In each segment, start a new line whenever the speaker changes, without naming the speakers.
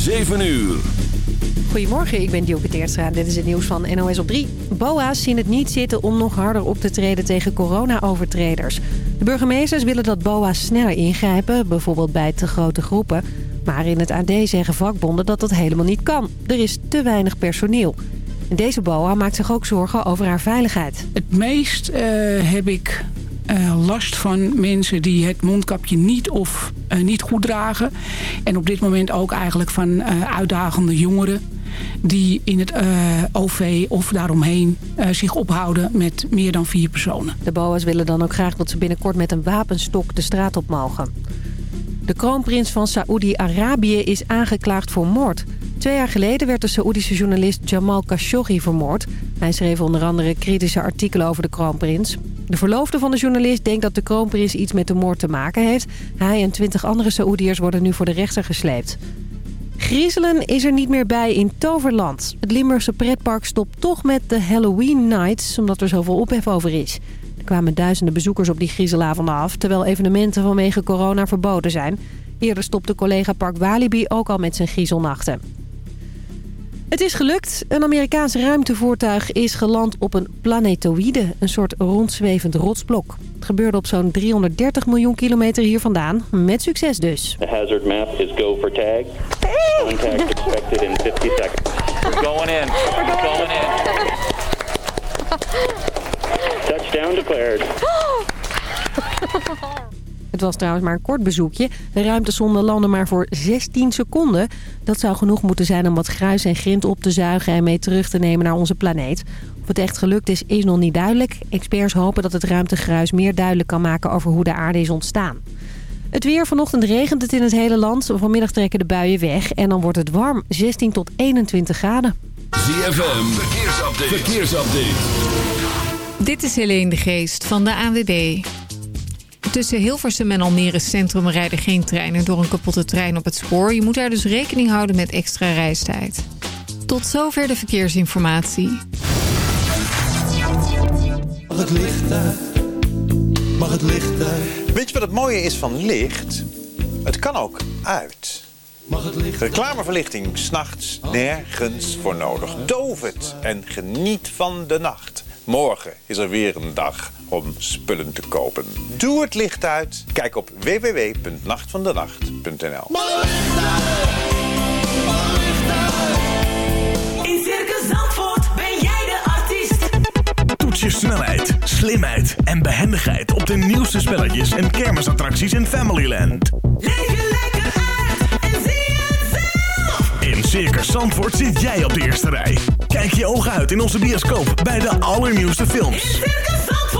7 uur.
Goedemorgen, ik ben Dioke Teertstra. Dit is het nieuws van NOS op 3. BOA's zien het niet zitten om nog harder op te treden tegen corona-overtreders. De burgemeesters willen dat BOA's sneller ingrijpen, bijvoorbeeld bij te grote groepen. Maar in het AD zeggen vakbonden dat dat helemaal niet kan. Er is te weinig personeel. En deze BOA maakt zich ook zorgen over haar veiligheid.
Het meest eh, heb ik eh, last van mensen die het mondkapje niet of eh, niet goed dragen. En op dit moment ook eigenlijk van uitdagende jongeren die in het OV of daaromheen zich ophouden met meer dan vier personen.
De BOA's willen dan ook graag dat ze binnenkort met een wapenstok de straat op mogen. De kroonprins van Saoedi-Arabië is aangeklaagd voor moord. Twee jaar geleden werd de Saoedische journalist Jamal Khashoggi vermoord. Hij schreef onder andere kritische artikelen over de kroonprins. De verloofde van de journalist denkt dat de kroonprins iets met de moord te maken heeft. Hij en twintig andere Saoediërs worden nu voor de rechter gesleept. Griezelen is er niet meer bij in Toverland. Het Limburgse pretpark stopt toch met de Halloween Nights... omdat er zoveel ophef over is. Er kwamen duizenden bezoekers op die griezelavonden af... terwijl evenementen vanwege corona verboden zijn. Eerder stopte collega Park Walibi ook al met zijn griezelnachten. Het is gelukt. Een Amerikaans ruimtevoertuig is geland op een planetoïde, een soort rondzwevend rotsblok. Het gebeurde op zo'n 330 miljoen kilometer hier vandaan, met succes dus.
The hazard map is go for tag. Contact expected in 50 seconds. We're going in. We're going in. Touchdown declared.
Het was trouwens maar een kort bezoekje. De ruimtesonde landde maar voor 16 seconden. Dat zou genoeg moeten zijn om wat gruis en grind op te zuigen... en mee terug te nemen naar onze planeet. Of het echt gelukt is, is nog niet duidelijk. Experts hopen dat het ruimtegruis meer duidelijk kan maken... over hoe de aarde is ontstaan. Het weer. Vanochtend regent het in het hele land. Vanmiddag trekken de buien weg. En dan wordt het warm. 16 tot 21 graden.
ZFM. Verkeersupdate. Verkeersupdate.
Dit is Helene de Geest van de ANWB. Tussen Hilversum en Almere Centrum rijden geen treinen door een kapotte trein op het spoor. Je moet daar dus rekening houden met extra reistijd. Tot zover de verkeersinformatie.
Mag het licht uit? Mag het licht uit?
Weet je wat het mooie is van licht? Het kan ook uit.
Mag het licht
Reclameverlichting s'nachts nergens voor nodig. Doof het en geniet van de nacht. Morgen is er weer een dag om spullen te kopen. Doe het licht uit. Kijk op www.nachtvandenacht.nl
In Circus Zandvoort ben jij de artiest.
Toets je snelheid, slimheid en behendigheid op de nieuwste spelletjes en kermisattracties in Familyland.
Leef je lekker uit en zie het zelf.
In Circus Zandvoort zit jij op de eerste rij. Kijk je ogen uit in onze bioscoop bij de allernieuwste
In
films.
Circus Zandvoort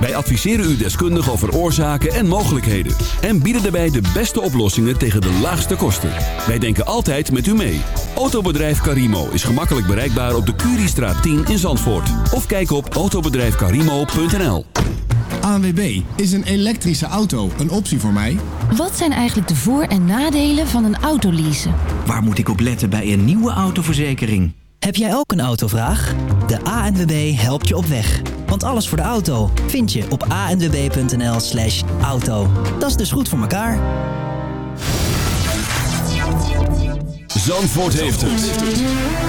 Wij adviseren u deskundig over oorzaken en mogelijkheden. En bieden daarbij de beste oplossingen tegen de laagste kosten. Wij denken altijd met u mee. Autobedrijf Carimo is gemakkelijk bereikbaar op de Curiestraat 10 in Zandvoort. Of kijk op autobedrijfcarimo.nl
ANWB, is een elektrische auto een optie voor mij?
Wat zijn eigenlijk de voor- en nadelen van een autoleasen?
Waar moet ik op letten bij een nieuwe autoverzekering?
Heb jij ook een autovraag? De ANWB helpt je op weg. Want alles voor de auto vind je op anwb.nl slash auto. Dat is dus goed voor elkaar.
Zandvoort heeft het.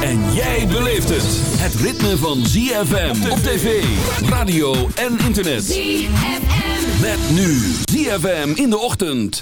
En jij beleeft het. Het ritme van ZFM op tv, radio en internet.
ZFM.
Met nu ZFM in de ochtend.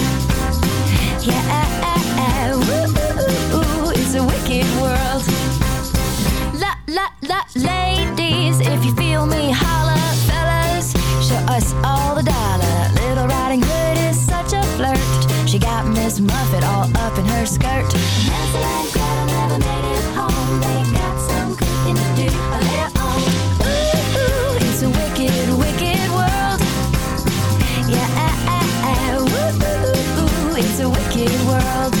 To muff it all up in her skirt. Hansel and never made it home. They got some cooking to do of their own. Ooh, it's a wicked, wicked world. Yeah, ooh, ooh, ooh, it's a wicked world.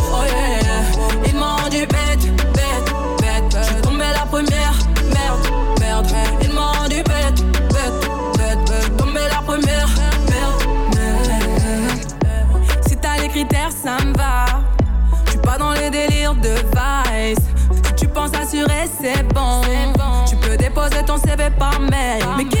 fait par mail. Mais qui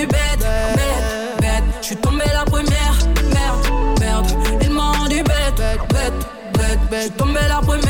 Rendu bête, bête, bête. Je suis tombée la première. Merde, merde. Ils m'ont rendu bête, bête, bête. Je suis tombée la première.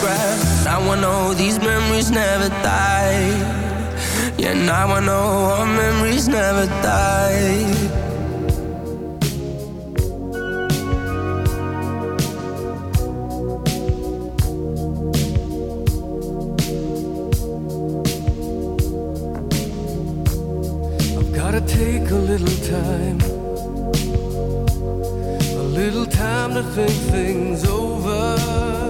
Photograph. Now I know these memories never die. Yeah, now I know our memories never die.
I've gotta take a little time, a little time to think things over.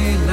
in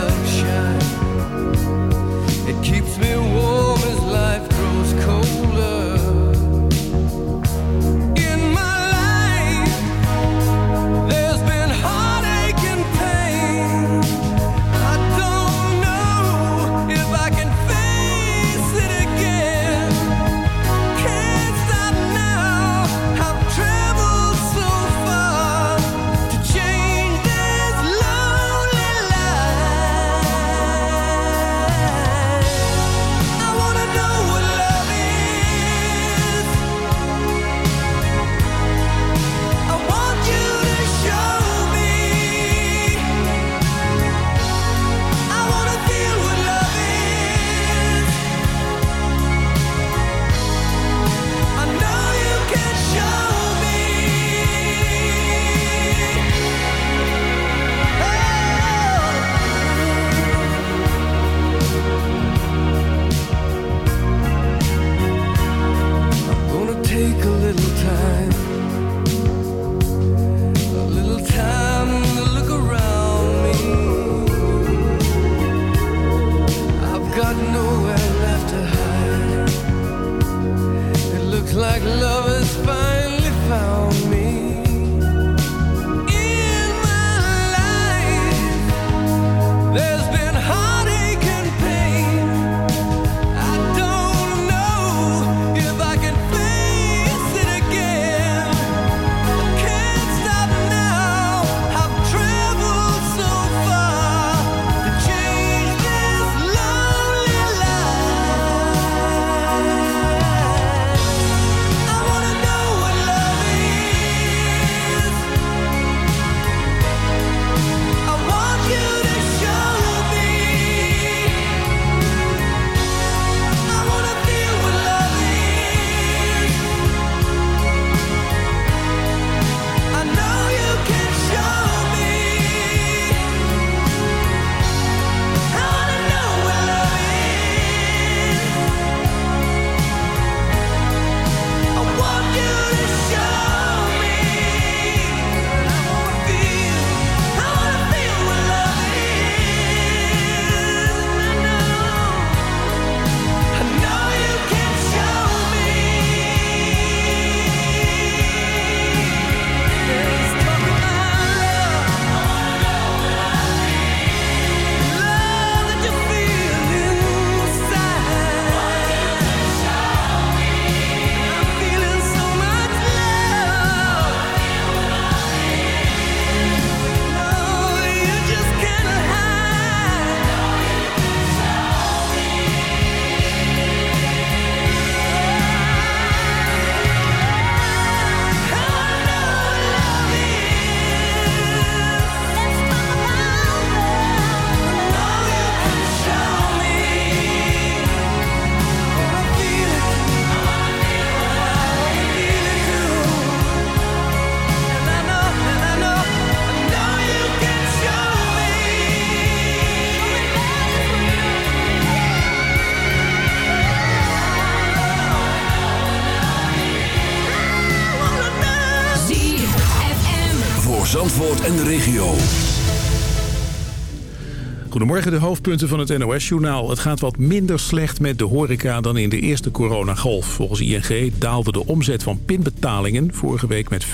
De
hoofdpunten van het NOS-journaal. Het gaat wat minder slecht met de horeca dan in de eerste coronagolf. Volgens ING daalde de omzet van pinbetalingen vorige week met 65%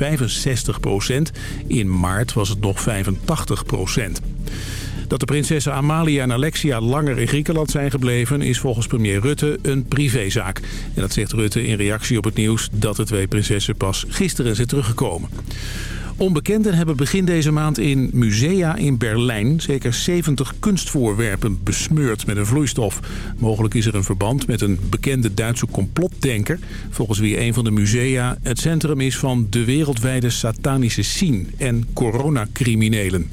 In maart was het nog 85% Dat de prinsessen Amalia en Alexia langer in Griekenland zijn gebleven... is volgens premier Rutte een privézaak. En dat zegt Rutte in reactie op het nieuws dat de twee prinsessen pas gisteren zijn teruggekomen. Onbekenden hebben begin deze maand in musea in Berlijn... zeker 70 kunstvoorwerpen besmeurd met een vloeistof. Mogelijk is er een verband met een bekende Duitse complotdenker... volgens wie een van de musea het centrum is van de wereldwijde satanische scene... en coronacriminelen.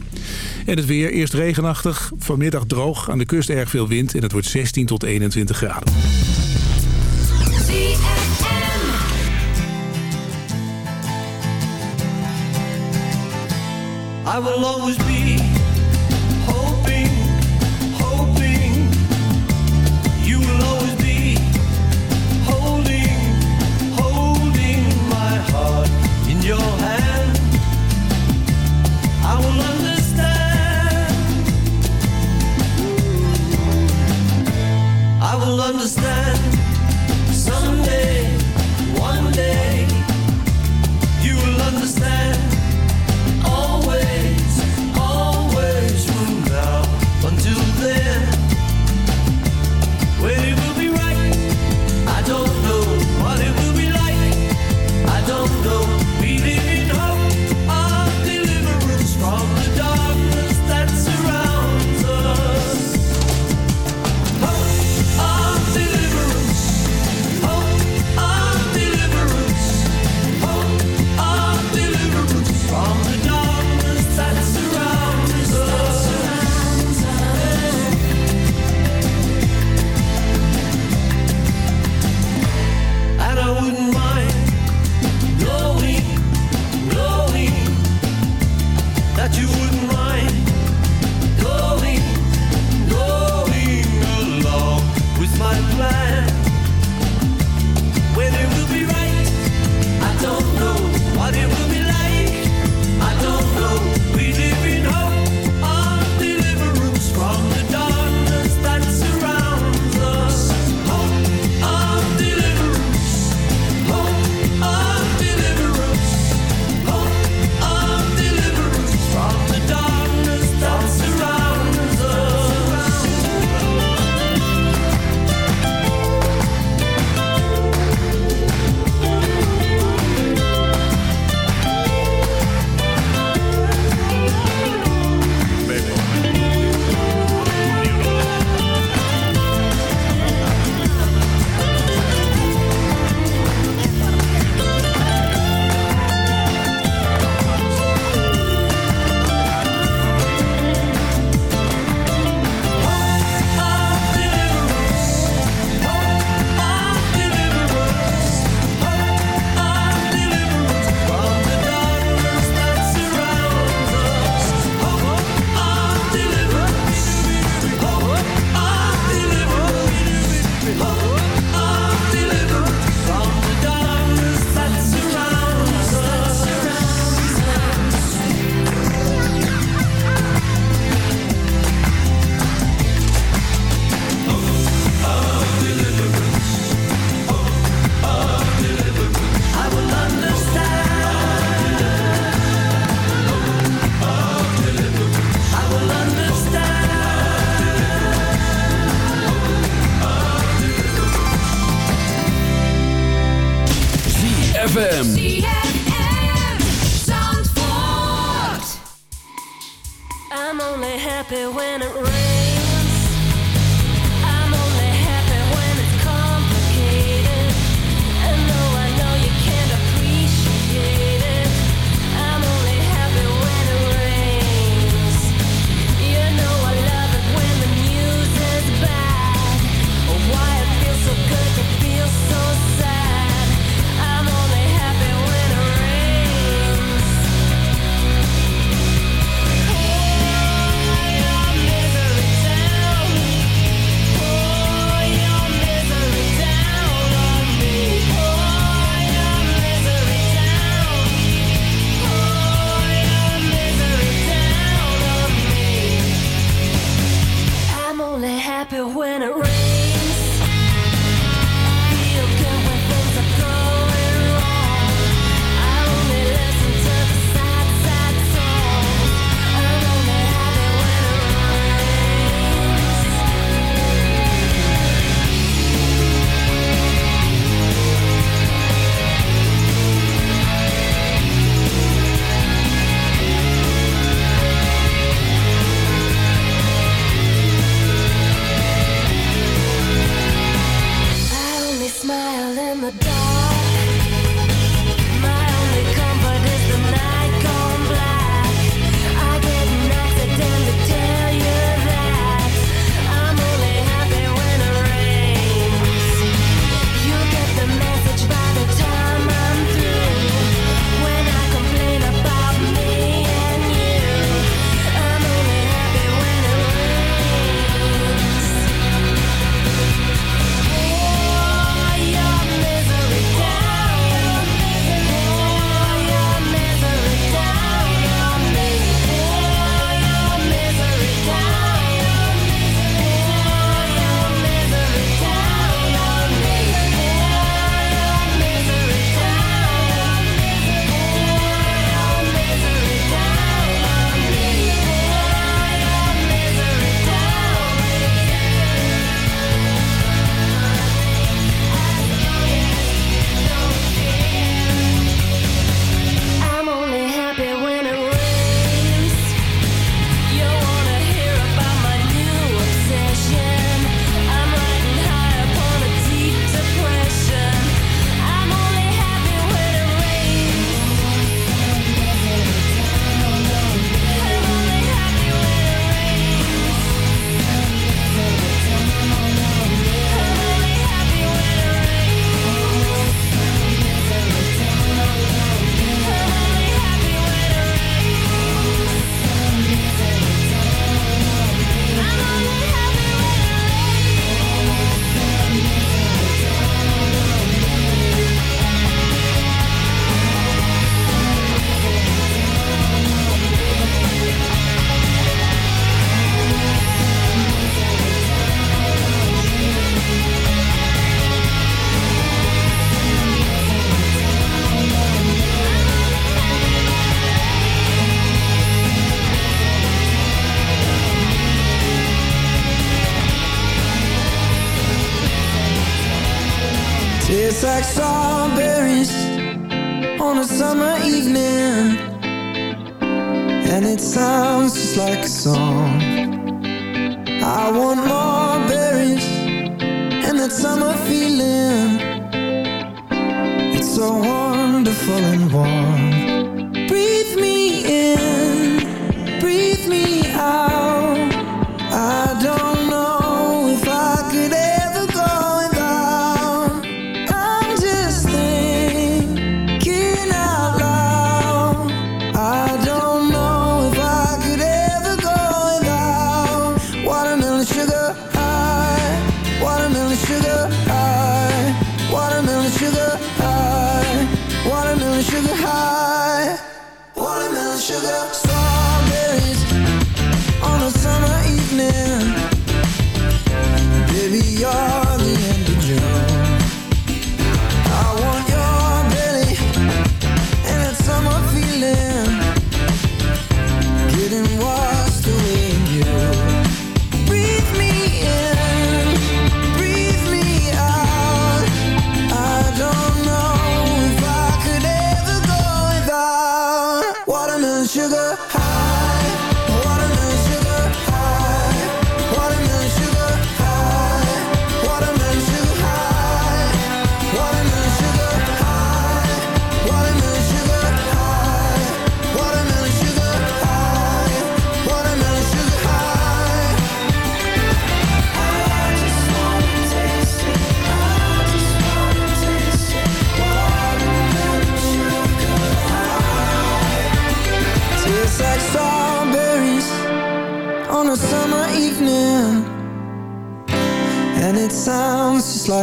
En het weer eerst regenachtig, vanmiddag droog, aan de kust erg veel wind... en het wordt 16 tot 21 graden.
I will always be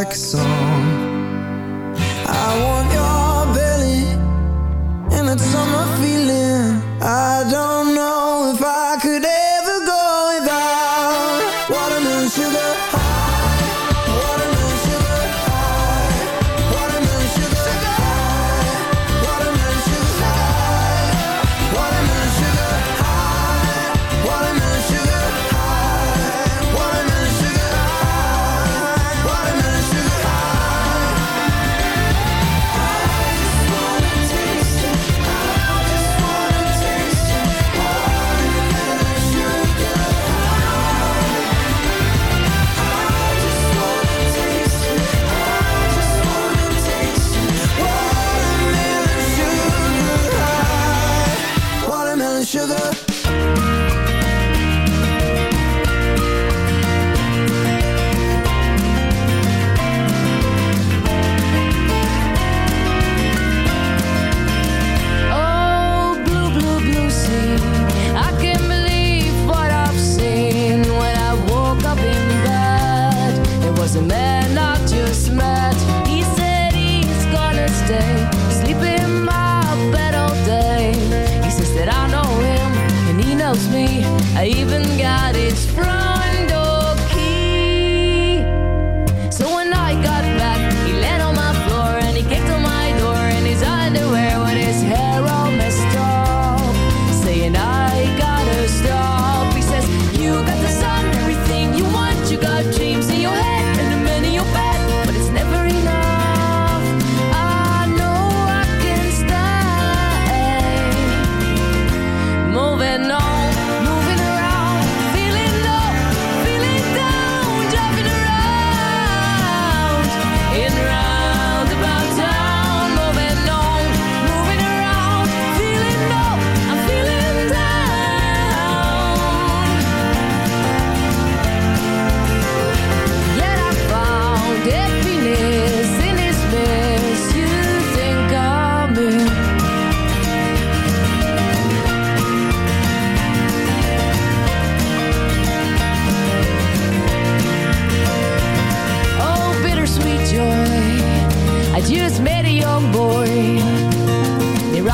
like
a song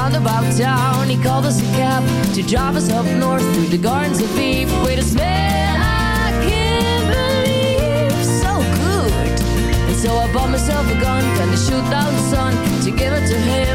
roundabout town. He called us a cab to drive us up north through the gardens of beef. Wait a man, I can't believe so good. And so I bought myself a gun, kinda shoot down the sun to give it to him.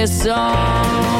This song.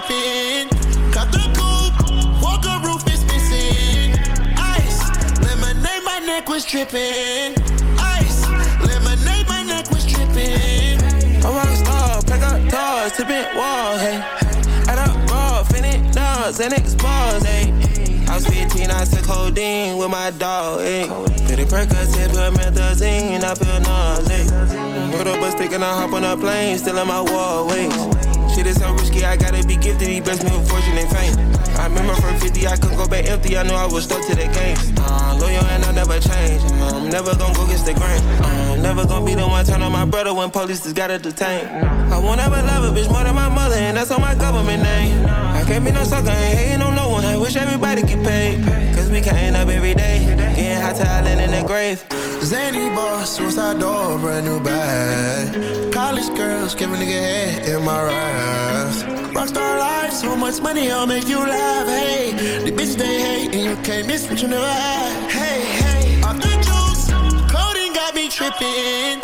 Tripping. Cut the coupe, walker roof is missing. Ice, lemonade, my neck was dripping. Ice, lemonade, my neck was dripping.
I'm rock star, pack up doors, tipping walls, hey. Add up raw, finish dogs, and expose, hey. I was 15, I took codeine with my dog, hey. Pretty Percocet, put methazine, I feel nauseous. Put up a stick and I hop on a plane, still in my wallways. Shit is so I gotta be gifted, he blessed me fortune and fame. I remember from 50, I couldn't go back empty, I knew I was stuck to the game. Uh, loyal and I never change, I'm never gonna go against the grain. I'm never gonna be the one turn on my brother when police just gotta detain. I won't ever love a bitch more than my mother, and that's on my government name. I can't be no sucker, ain't hating on no one, I wish everybody get paid. Cause we can't up every day, getting hot talent in the grave.
Zany boss, suicide door, brand new bag. College girls, give a nigga head in my raps. Rockstar life, so much money, I'll make you laugh. Hey, the bitch they hate, and you can't miss what you never had. Hey, hey, off the juice, coding got me tripping.